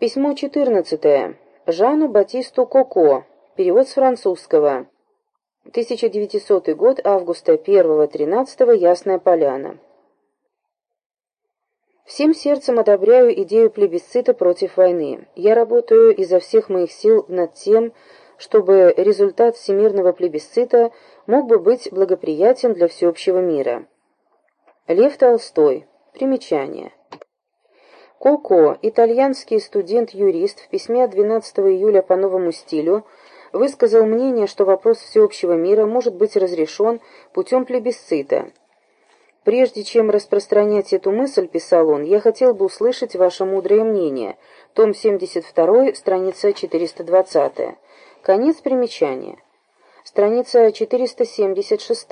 Письмо 14. Жану Батисту Коко. Перевод с французского. 1900 год, августа 1-13, Ясная Поляна. Всем сердцем одобряю идею плебисцита против войны. Я работаю изо всех моих сил над тем, чтобы результат всемирного плебисцита мог бы быть благоприятен для всеобщего мира. Лев Толстой. Примечание. Коко, итальянский студент-юрист, в письме от 12 июля по новому стилю высказал мнение, что вопрос всеобщего мира может быть разрешен путем плебисцита. «Прежде чем распространять эту мысль, — писал он, — я хотел бы услышать ваше мудрое мнение. Том 72, страница 420. Конец примечания. Страница 476.